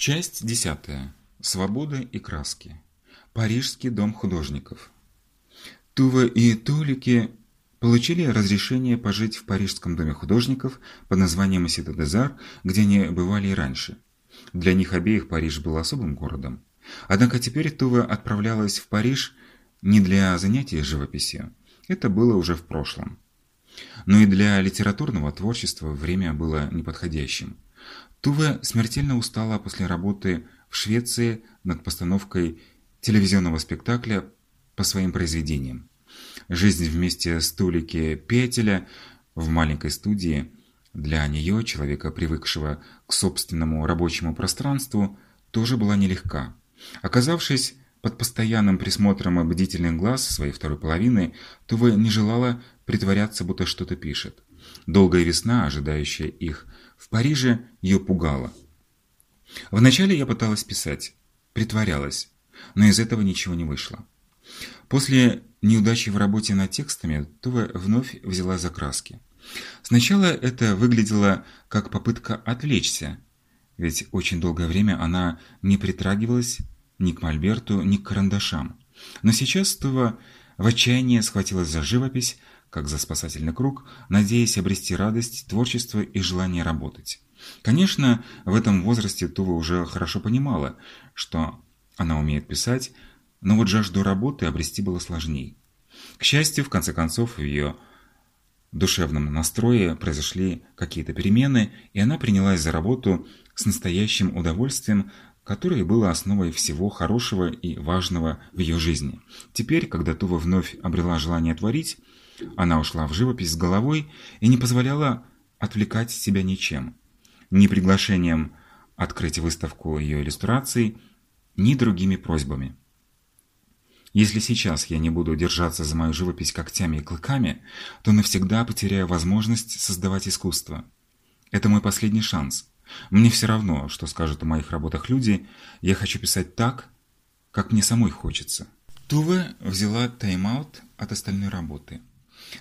Часть десятая. Свобода и краски. Парижский дом художников. Тува и Толики получили разрешение пожить в Парижском доме художников под названием Сита Дезар, где они бывали и раньше. Для них обеих Париж был особым городом. Однако теперь Тува отправлялась в Париж не для занятий живописью. Это было уже в прошлом. Но и для литературного творчества время было неподходящим. Туве смертельно устала после работы в Швеции над постановкой телевизионного спектакля по своим произведениям. Жизнь вместе с Тулики Петеля в маленькой студии для нее, человека, привыкшего к собственному рабочему пространству, тоже была нелегка. Оказавшись под постоянным присмотром бдительных глаз своей второй половины, Туве не желала притворяться, будто что-то пишет. Долгая весна, ожидающая их в Париже, ее пугала. Вначале я пыталась писать, притворялась, но из этого ничего не вышло. После неудачи в работе над текстами Тува вновь взяла за краски. Сначала это выглядело как попытка отвлечься, ведь очень долгое время она не притрагивалась ни к мольберту, ни к карандашам. Но сейчас Тува в отчаянии схватилась за живопись, как за спасательный круг, надеясь обрести радость, творчество и желание работать. Конечно, в этом возрасте Тува уже хорошо понимала, что она умеет писать, но вот жажду работы обрести было сложней. К счастью, в конце концов, в ее душевном настрое произошли какие-то перемены, и она принялась за работу с настоящим удовольствием, которое было основой всего хорошего и важного в ее жизни. Теперь, когда Тува вновь обрела желание творить, она ушла в живопись с головой и не позволяла отвлекать себя ничем. Ни приглашением открыть выставку ее иллюстраций, ни другими просьбами. Если сейчас я не буду держаться за мою живопись когтями и клыками, то навсегда потеряю возможность создавать искусство. Это мой последний шанс. Мне все равно, что скажут о моих работах люди, я хочу писать так, как мне самой хочется. Туве взяла тайм-аут от остальной работы.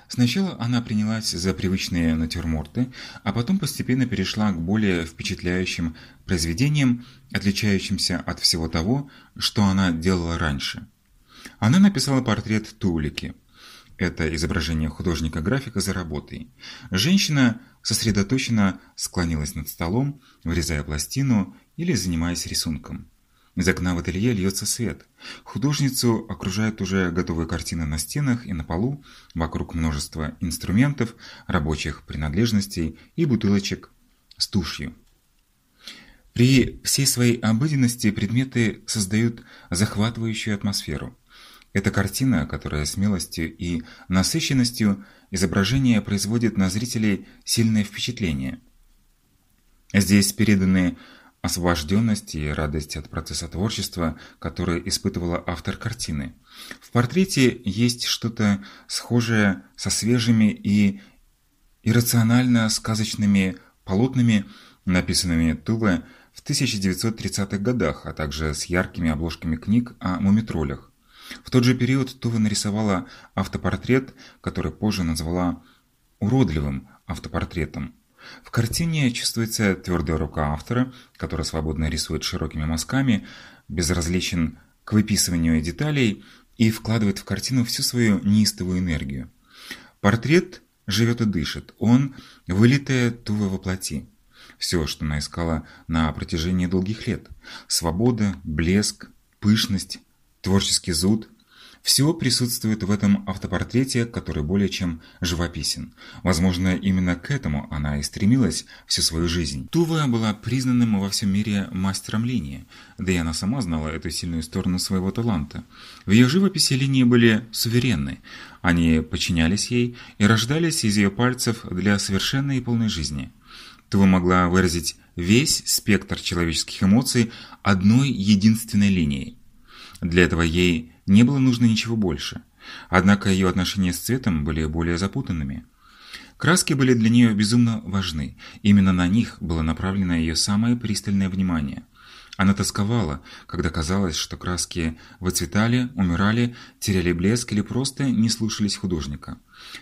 Сначала она принялась за привычные натюрморты, а потом постепенно перешла к более впечатляющим произведениям, отличающимся от всего того, что она делала раньше. Она написала портрет Тулики. Это изображение художника-графика за работой. Женщина сосредоточенно склонилась над столом, вырезая пластину или занимаясь рисунком. Из окна в ателье льется свет. Художницу окружают уже готовые картины на стенах и на полу, вокруг множество инструментов, рабочих принадлежностей и бутылочек с тушью. При всей своей обыденности предметы создают захватывающую атмосферу. Эта картина, которая смелостью и насыщенностью изображения производит на зрителей сильное впечатление. Здесь переданы освобожденность и радость от процесса творчества, которое испытывала автор картины. В портрете есть что-то схожее со свежими и иррационально сказочными полотнами, написанными Туве в 1930-х годах, а также с яркими обложками книг о мумитролях. В тот же период Тува нарисовала автопортрет, который позже назвала «уродливым автопортретом». В картине чувствуется твердая рука автора, который свободно рисует широкими мазками, безразличен к выписыванию деталей и вкладывает в картину всю свою неистовую энергию. Портрет живет и дышит, он вылитая Тува воплоти. Все, что она искала на протяжении долгих лет. Свобода, блеск, пышность, творческий зуд – все присутствует в этом автопортрете, который более чем живописен. Возможно, именно к этому она и стремилась всю свою жизнь. Тува была признанным во всем мире мастером линии, да и она сама знала эту сильную сторону своего таланта. В ее живописи линии были суверенны, они подчинялись ей и рождались из ее пальцев для совершенной и полной жизни. Тува могла выразить весь спектр человеческих эмоций одной единственной линией. Для этого ей не было нужно ничего больше. Однако ее отношения с цветом были более запутанными. Краски были для нее безумно важны. Именно на них было направлено ее самое пристальное внимание. Она тосковала, когда казалось, что краски выцветали, умирали, теряли блеск или просто не слушались художника.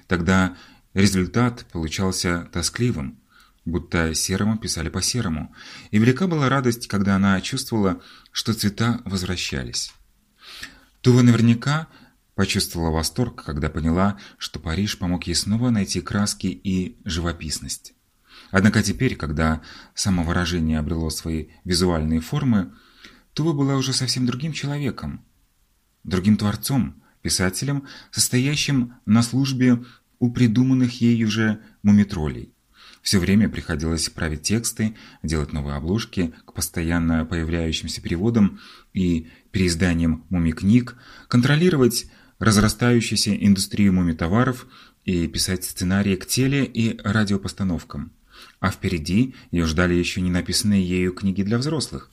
Тогда результат получался тоскливым. будто серому писали по-серому, и велика была радость, когда она чувствовала, что цвета возвращались. Тува наверняка почувствовала восторг, когда поняла, что Париж помог ей снова найти краски и живописность. Однако теперь, когда самовыражение обрело свои визуальные формы, Тува была уже совсем другим человеком, другим творцом, писателем, состоящим на службе у придуманных ею же мумитролей. Все время приходилось править тексты, делать новые обложки к постоянно появляющимся переводам и переизданиям муми-книг, контролировать разрастающуюся индустрию муми-товаров и писать сценарии к теле- и радиопостановкам. А впереди ее ждали еще не написанные ею книги для взрослых.